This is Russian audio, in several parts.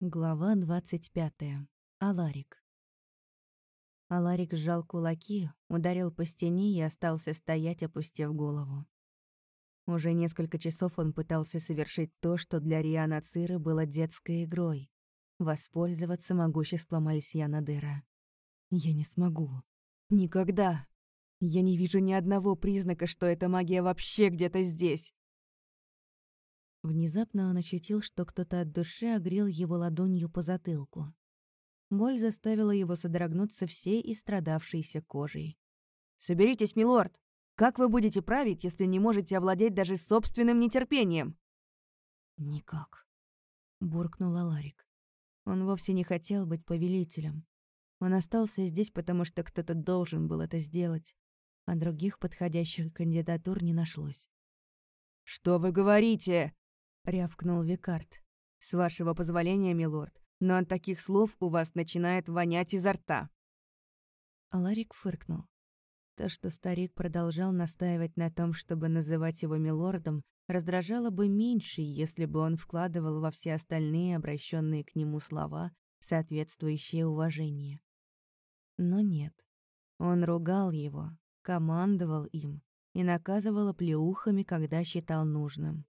Глава 25. Аларик. Аларик сжал кулаки, ударил по стене и остался стоять, опустив голову. Уже несколько часов он пытался совершить то, что для Риана Циры было детской игрой — воспользоваться могуществом Альсьяна Дера. «Я не смогу. Никогда. Я не вижу ни одного признака, что эта магия вообще где-то здесь. Внезапно он ощутил, что кто-то от души огрел его ладонью по затылку. Боль заставила его содрогнуться всей истрадавшейся кожей. «Соберитесь, милорд! Как вы будете править, если не можете овладеть даже собственным нетерпением?» «Никак», — буркнул Аларик. Он вовсе не хотел быть повелителем. Он остался здесь, потому что кто-то должен был это сделать, а других подходящих кандидатур не нашлось. «Что вы говорите?» Рявкнул Викард. «С вашего позволения, милорд, но от таких слов у вас начинает вонять изо рта». Аларик фыркнул. То, что старик продолжал настаивать на том, чтобы называть его милордом, раздражало бы меньше, если бы он вкладывал во все остальные обращенные к нему слова соответствующее уважение. Но нет. Он ругал его, командовал им и наказывал оплеухами, когда считал нужным.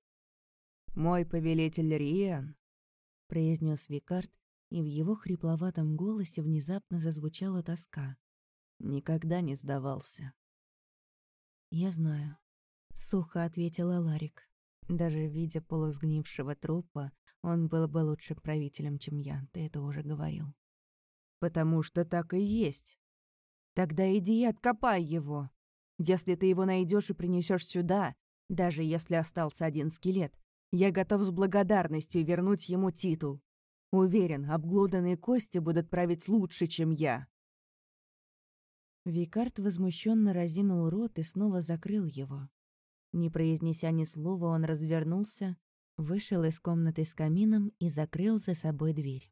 «Мой повелитель Риен», — произнес Викард, и в его хрипловатом голосе внезапно зазвучала тоска. Никогда не сдавался. «Я знаю», — сухо ответила Ларик. «Даже видя полусгнившего трупа, он был бы лучшим правителем, чем я, ты это уже говорил». «Потому что так и есть. Тогда иди и откопай его. Если ты его найдешь и принесешь сюда, даже если остался один скелет, я готов с благодарностью вернуть ему титул. Уверен, обглоданные кости будут править лучше, чем я». Викард возмущенно разинул рот и снова закрыл его. Не произнеся ни слова, он развернулся, вышел из комнаты с камином и закрыл за собой дверь.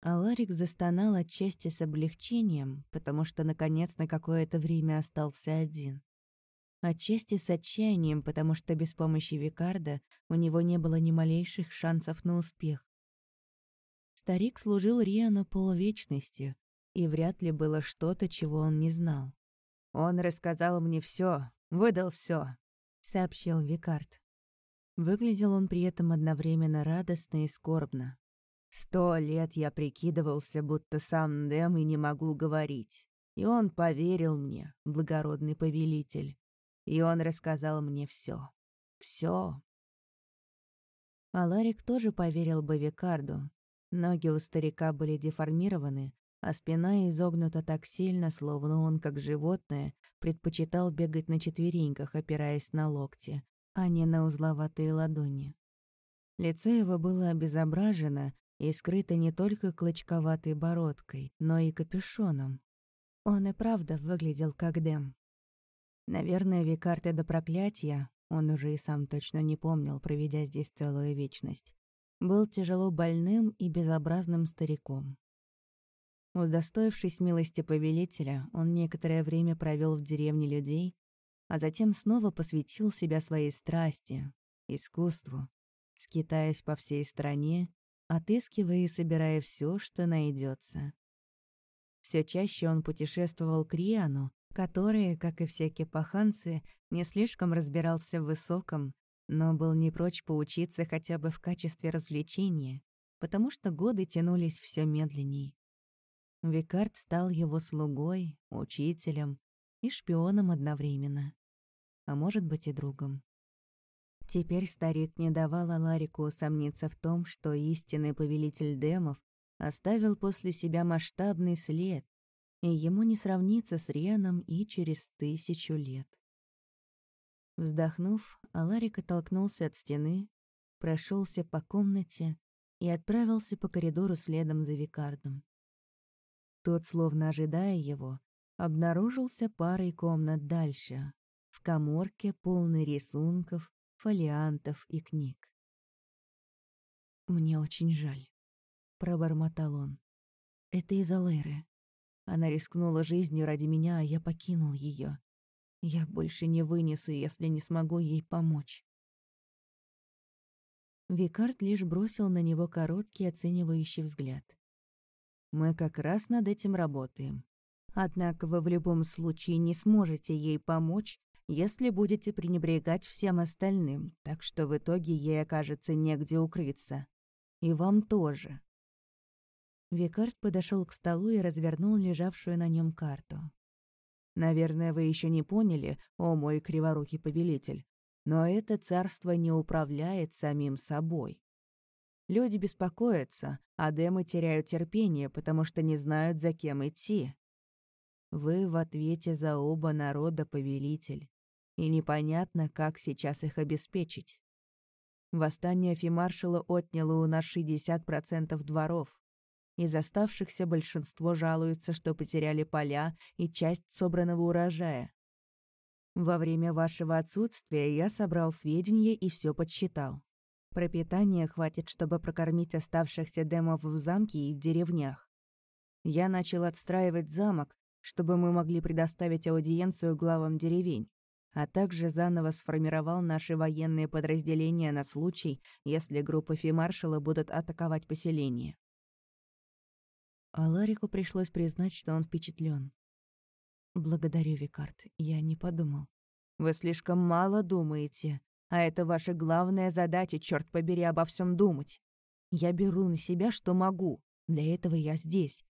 Аларик застонал отчасти с облегчением, потому что, наконец, на какое-то время остался один. Отчасти с отчаянием, потому что без помощи Викарда у него не было ни малейших шансов на успех. Старик служил Риану полвечности, и вряд ли было что-то, чего он не знал. «Он рассказал мне все, выдал все, сообщил Викард. Выглядел он при этом одновременно радостно и скорбно. «Сто лет я прикидывался, будто сам Дэм и не могу говорить. И он поверил мне, благородный повелитель. И он рассказал мне все, все. А Ларик тоже поверил бы Викарду. Ноги у старика были деформированы, а спина изогнута так сильно, словно он, как животное, предпочитал бегать на четвереньках, опираясь на локти, а не на узловатые ладони. Лицо его было обезображено и скрыто не только клочковатой бородкой, но и капюшоном. Он и правда выглядел как Дэм. Наверное, Викарте до проклятия, он уже и сам точно не помнил, проведя здесь целую вечность, был тяжело больным и безобразным стариком. Удостоившись милости повелителя, он некоторое время провел в деревне людей, а затем снова посвятил себя своей страсти, искусству, скитаясь по всей стране, отыскивая и собирая все, что найдется. Все чаще он путешествовал к Риану, который, как и все кепаханцы, не слишком разбирался в высоком, но был не прочь поучиться хотя бы в качестве развлечения, потому что годы тянулись все медленней. Викард стал его слугой, учителем и шпионом одновременно. А может быть и другом. Теперь старик не давал Аларику усомниться в том, что истинный повелитель демов оставил после себя масштабный след, и ему не сравнится с Рианом и через тысячу лет. Вздохнув, Аларик оттолкнулся от стены, прошелся по комнате и отправился по коридору следом за Викардом. Тот, словно ожидая его, обнаружился парой комнат дальше, в коморке, полной рисунков, фолиантов и книг. «Мне очень жаль», — пробормотал он. «Это из-за Лейры. Она рискнула жизнью ради меня, а я покинул ее. Я больше не вынесу, если не смогу ей помочь. Викард лишь бросил на него короткий оценивающий взгляд. «Мы как раз над этим работаем. Однако вы в любом случае не сможете ей помочь, если будете пренебрегать всем остальным, так что в итоге ей окажется негде укрыться. И вам тоже». Викард подошел к столу и развернул лежавшую на нем карту. «Наверное, вы еще не поняли, о мой криворукий повелитель, но это царство не управляет самим собой. Люди беспокоятся, а демы теряют терпение, потому что не знают, за кем идти. Вы в ответе за оба народа повелитель, и непонятно, как сейчас их обеспечить. Восстание фимаршала отняло у нас 60% дворов. Из оставшихся большинство жалуются, что потеряли поля и часть собранного урожая. Во время вашего отсутствия я собрал сведения и все подсчитал. Пропитания хватит, чтобы прокормить оставшихся демов в замке и в деревнях. Я начал отстраивать замок, чтобы мы могли предоставить аудиенцию главам деревень, а также заново сформировал наши военные подразделения на случай, если группы фимаршала будут атаковать поселение. А Ларику пришлось признать, что он впечатлен. «Благодарю, Викард, я не подумал». «Вы слишком мало думаете, а это ваша главная задача, черт побери, обо всем думать. Я беру на себя, что могу, для этого я здесь.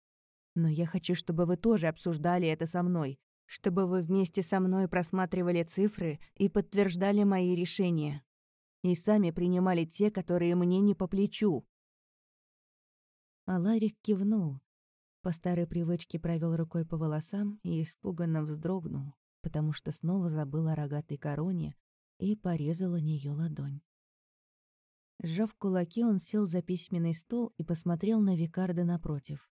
Но я хочу, чтобы вы тоже обсуждали это со мной, чтобы вы вместе со мной просматривали цифры и подтверждали мои решения. И сами принимали те, которые мне не по плечу». Аларик кивнул, по старой привычке провел рукой по волосам и испуганно вздрогнул, потому что снова забыл о рогатой короне и порезал о нее ладонь. Сжав кулаки, он сел за письменный стол и посмотрел на Викарда напротив.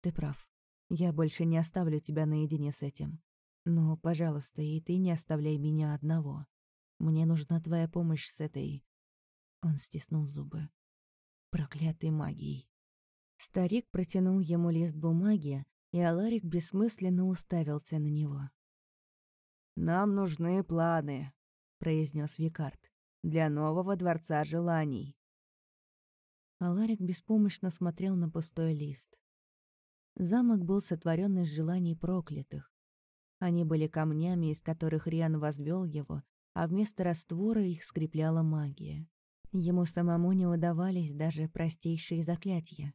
«Ты прав. Я больше не оставлю тебя наедине с этим. Но, пожалуйста, и ты не оставляй меня одного. Мне нужна твоя помощь с этой...» Он стиснул зубы. «Проклятой магией». Старик протянул ему лист бумаги, и Аларик бессмысленно уставился на него. «Нам нужны планы», — произнес Викард, — «для нового дворца желаний». Аларик беспомощно смотрел на пустой лист. Замок был сотворен из желаний проклятых. Они были камнями, из которых Риан возвел его, а вместо раствора их скрепляла магия. Ему самому не удавались даже простейшие заклятия.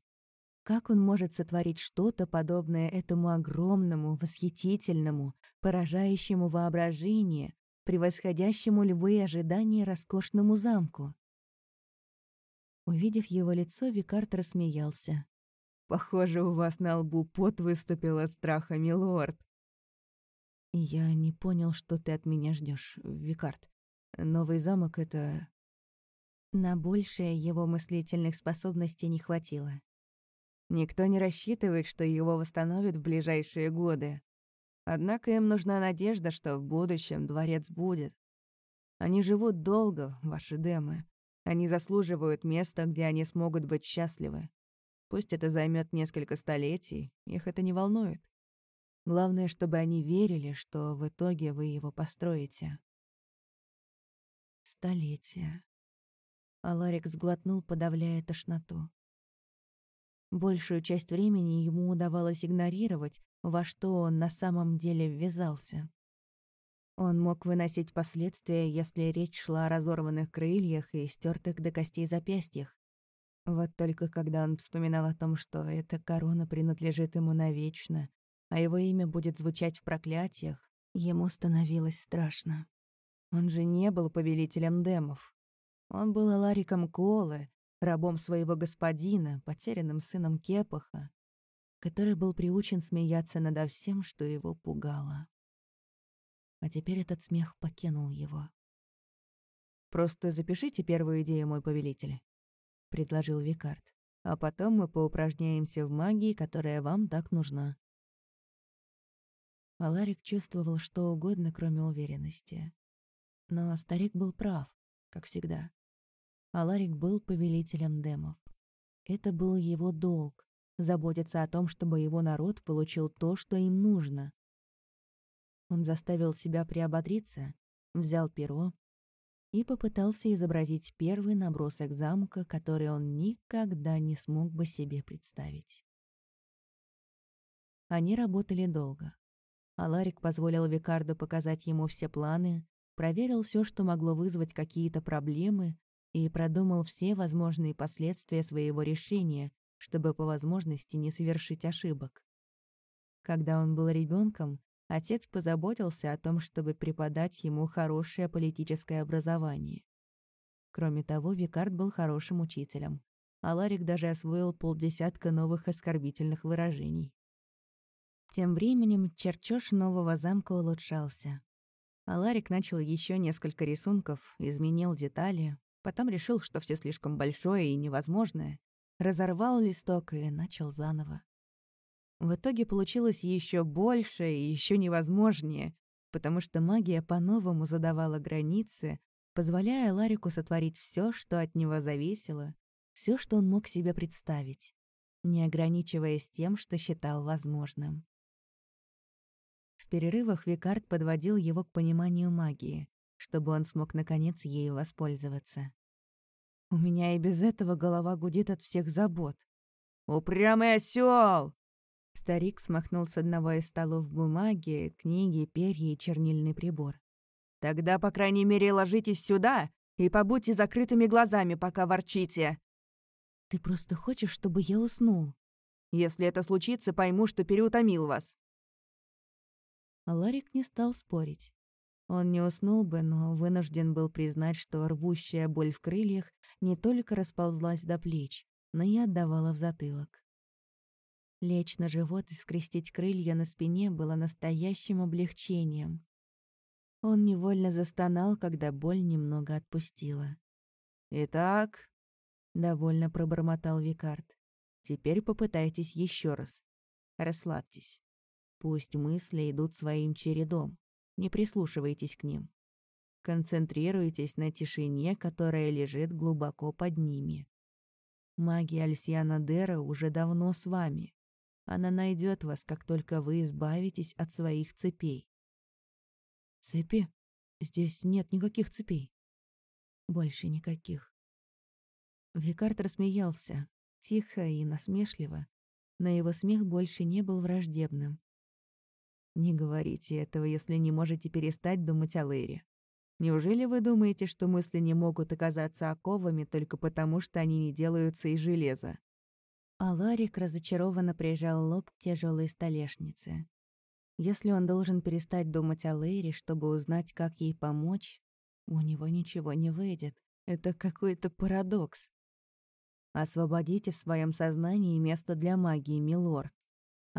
Как он может сотворить что-то подобное этому огромному, восхитительному, поражающему воображение, превосходящему любые ожидания роскошному замку? Увидев его лицо, Викард рассмеялся. «Похоже, у вас на лбу пот выступил от страха, милорд». «Я не понял, что ты от меня ждешь, Викард. Новый замок — это...» На большее его мыслительных способностей не хватило. Никто не рассчитывает, что его восстановят в ближайшие годы. Однако им нужна надежда, что в будущем дворец будет. Они живут долго, ваши демы. Они заслуживают места, где они смогут быть счастливы. Пусть это займет несколько столетий, их это не волнует. Главное, чтобы они верили, что в итоге вы его построите. Столетия. Аларик сглотнул, подавляя тошноту. Большую часть времени ему удавалось игнорировать, во что он на самом деле ввязался. Он мог выносить последствия, если речь шла о разорванных крыльях и стертых до костей запястьях. Вот только когда он вспоминал о том, что эта корона принадлежит ему навечно, а его имя будет звучать в проклятиях, ему становилось страшно. Он же не был повелителем демов. Он был Алариком Колы, рабом своего господина, потерянным сыном Кепаха, который был приучен смеяться над всем, что его пугало. А теперь этот смех покинул его. «Просто запишите первую идею, мой повелитель», — предложил Викард. «А потом мы поупражняемся в магии, которая вам так нужна». Аларик чувствовал что угодно, кроме уверенности. Но старик был прав, как всегда. Аларик был повелителем демов. Это был его долг — заботиться о том, чтобы его народ получил то, что им нужно. Он заставил себя приободриться, взял перо, и попытался изобразить первый набросок замка, который он никогда не смог бы себе представить. Они работали долго. Аларик позволил Викарду показать ему все планы, проверил все, что могло вызвать какие-то проблемы, и продумал все возможные последствия своего решения, чтобы по возможности не совершить ошибок. Когда он был ребенком, отец позаботился о том, чтобы преподать ему хорошее политическое образование. Кроме того, Викард был хорошим учителем, а Ларик даже освоил полдесятка новых оскорбительных выражений. Тем временем чертеж нового замка улучшался. А Ларик начал еще несколько рисунков, изменил детали, потом решил, что все слишком большое и невозможное, разорвал листок и начал заново. В итоге получилось еще больше и еще невозможнее, потому что магия по-новому задавала границы, позволяя Ларику сотворить все, что от него зависело, все, что он мог себе представить, не ограничиваясь тем, что считал возможным. В перерывах Викард подводил его к пониманию магии, чтобы он смог наконец ею воспользоваться. «У меня и без этого голова гудит от всех забот». «Упрямый осёл!» Старик смахнул с одного из столов бумаги, книги, перья и чернильный прибор. «Тогда, по крайней мере, ложитесь сюда и побудьте закрытыми глазами, пока ворчите». «Ты просто хочешь, чтобы я уснул?» «Если это случится, пойму, что переутомил вас». Ларик не стал спорить. Он не уснул бы, но вынужден был признать, что рвущая боль в крыльях не только расползлась до плеч, но и отдавала в затылок. Лечь на живот и скрестить крылья на спине было настоящим облегчением. Он невольно застонал, когда боль немного отпустила. «Итак», — довольно пробормотал Викард, — «теперь попытайтесь еще раз. Расслабьтесь. Пусть мысли идут своим чередом. Не прислушивайтесь к ним. Концентрируйтесь на тишине, которая лежит глубоко под ними. Магия Альсиана Дера уже давно с вами. Она найдет вас, как только вы избавитесь от своих цепей. Цепи? Здесь нет никаких цепей. Больше никаких. Викард рассмеялся, тихо и насмешливо, но его смех больше не был враждебным. Не говорите этого, если не можете перестать думать о Лэре. Неужели вы думаете, что мысли не могут оказаться оковами только потому, что они не делаются из железа? А Ларик разочарованно прижал лоб к тяжелой столешнице. Если он должен перестать думать о Лейре, чтобы узнать, как ей помочь, у него ничего не выйдет. Это какой-то парадокс. Освободите в своем сознании место для магии, милорд.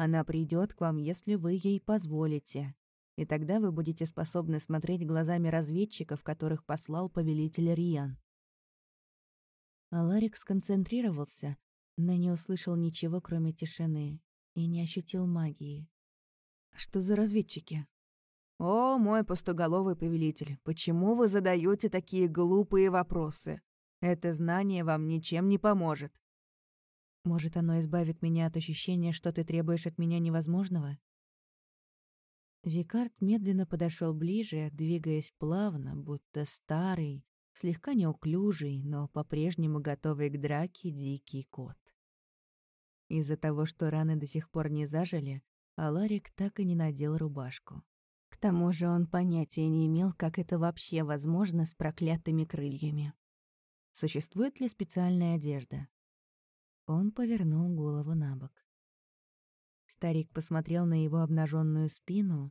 Она придет к вам, если вы ей позволите. И тогда вы будете способны смотреть глазами разведчиков, которых послал повелитель Риан. Аларик сконцентрировался, но не услышал ничего, кроме тишины, и не ощутил магии. «Что за разведчики?» «О, мой пустоголовый повелитель, почему вы задаете такие глупые вопросы? Это знание вам ничем не поможет». «Может, оно избавит меня от ощущения, что ты требуешь от меня невозможного?» Викард медленно подошел ближе, двигаясь плавно, будто старый, слегка неуклюжий, но по-прежнему готовый к драке дикий кот. Из-за того, что раны до сих пор не зажили, Аларик так и не надел рубашку. К тому же он понятия не имел, как это вообще возможно с проклятыми крыльями. Существует ли специальная одежда? Он повернул голову на бок. Старик посмотрел на его обнаженную спину,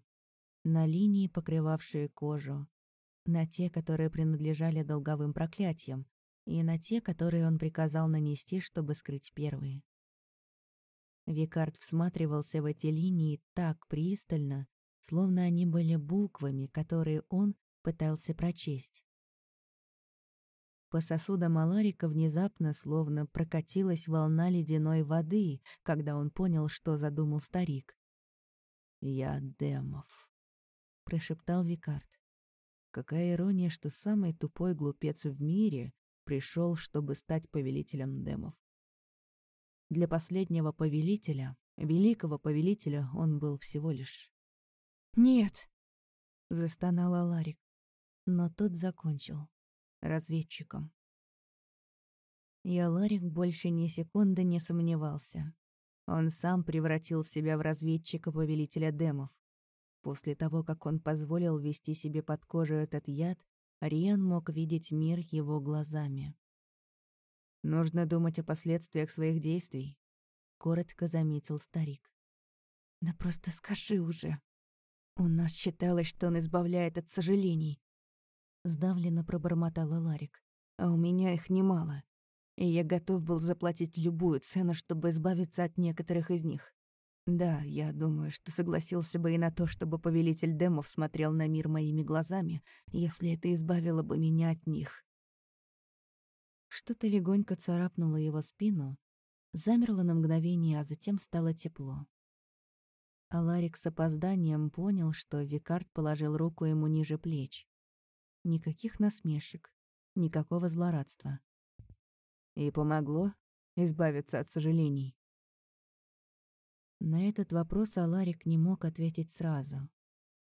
на линии, покрывавшие кожу, на те, которые принадлежали долговым проклятиям, и на те, которые он приказал нанести, чтобы скрыть первые. Викард всматривался в эти линии так пристально, словно они были буквами, которые он пытался прочесть. По сосудам Аларика внезапно словно прокатилась волна ледяной воды, когда он понял, что задумал старик. «Я Демов», — прошептал Викард. Какая ирония, что самый тупой глупец в мире пришел, чтобы стать повелителем Демов. Для последнего повелителя, великого повелителя, он был всего лишь... «Нет!» — застонал Аларик. Но тот закончил. Разведчиком. И Аларик больше ни секунды не сомневался. Он сам превратил себя в разведчика-повелителя демов. После того, как он позволил ввести себе под кожу этот яд, Риан мог видеть мир его глазами. «Нужно думать о последствиях своих действий», — коротко заметил старик. «Да просто скажи уже. У нас считалось, что он избавляет от сожалений». Сдавленно пробормотала Ларик. «А у меня их немало и я готов был заплатить любую цену, чтобы избавиться от некоторых из них. Да, я думаю, что согласился бы и на то, чтобы повелитель демов смотрел на мир моими глазами, если это избавило бы меня от них. Что-то легонько царапнуло его спину, замерло на мгновение, а затем стало тепло. Аларик с опозданием понял, что Викард положил руку ему ниже плеч. Никаких насмешек, никакого злорадства. И помогло избавиться от сожалений. На этот вопрос Аларик не мог ответить сразу.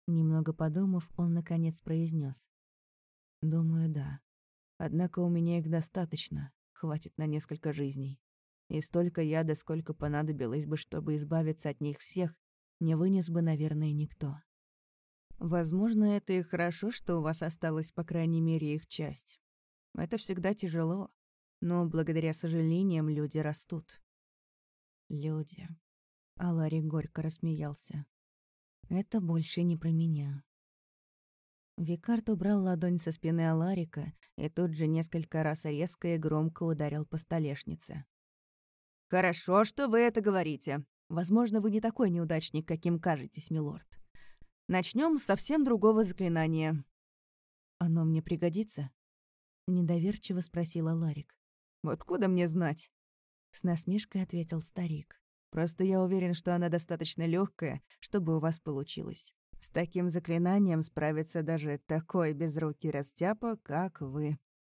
Немного подумав, он наконец произнес: «Думаю, да. Однако у меня их достаточно, хватит на несколько жизней. И столько яда, сколько понадобилось бы, чтобы избавиться от них всех, не вынес бы, наверное, никто. Возможно, это и хорошо, что у вас осталась, по крайней мере, их часть. Это всегда тяжело, но благодаря сожалениям люди растут. Люди. Алари горько рассмеялся. Это больше не про меня. Викард убрал ладонь со спины Аларика и тут же несколько раз резко и громко ударил по столешнице. «Хорошо, что вы это говорите. Возможно, вы не такой неудачник, каким кажетесь, милорд. Начнем с совсем другого заклинания». «Оно мне пригодится?» — недоверчиво спросила Ларик. «Откуда мне знать?» С насмешкой ответил старик. «Просто я уверен, что она достаточно легкая, чтобы у вас получилось. С таким заклинанием справится даже такой безрукий растяпа, как вы».